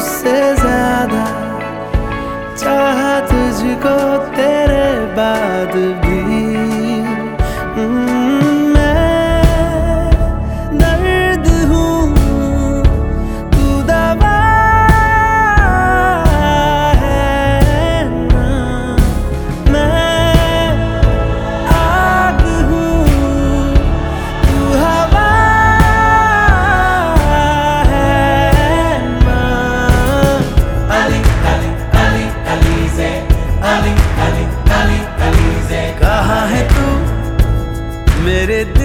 says it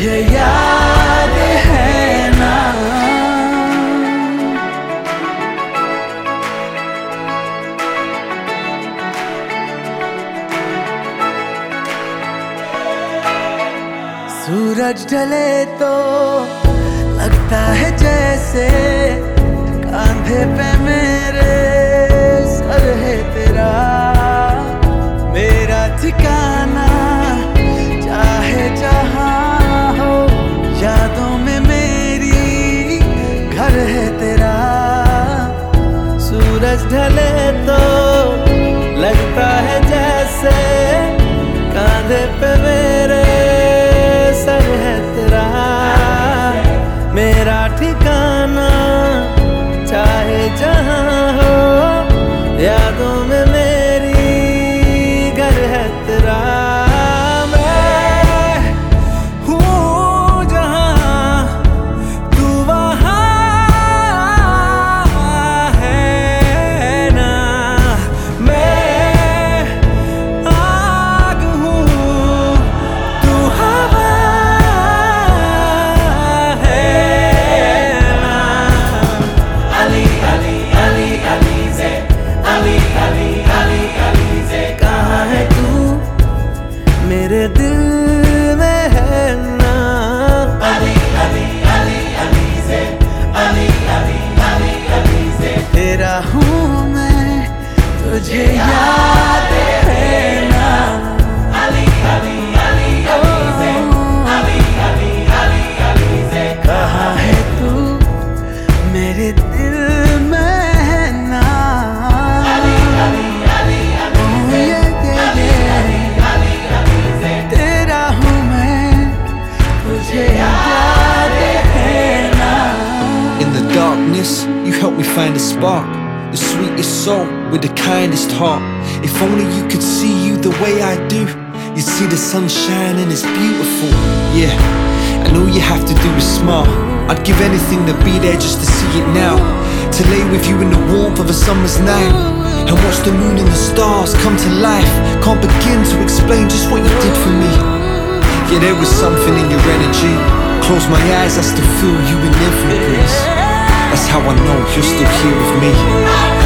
तुझे याद है ना? सूरज ढले तो लगता है जैसे कांधे पे ढले तो लगता है जैसे कांधे पे मेरे मेरे दिल में है ना। अली अली अली अली से अली अली अली अली से। तेरा हूँ मैं तुझे याद darkness, you helped me find a spark. The sweetest soul with the kindest heart. If only you could see you the way I do. You'd see the sunshine and it's beautiful. Yeah, and all you have to do is smile. I'd give anything to be there just to see it now. To lay with you in the warmth of a summer's night. And watch the moon and the stars come to life. Can't begin to explain just what you did for me. Yeah, there was something in your energy. Close my eyes, I still feel you in every breeze. That's how I know you're still here with me.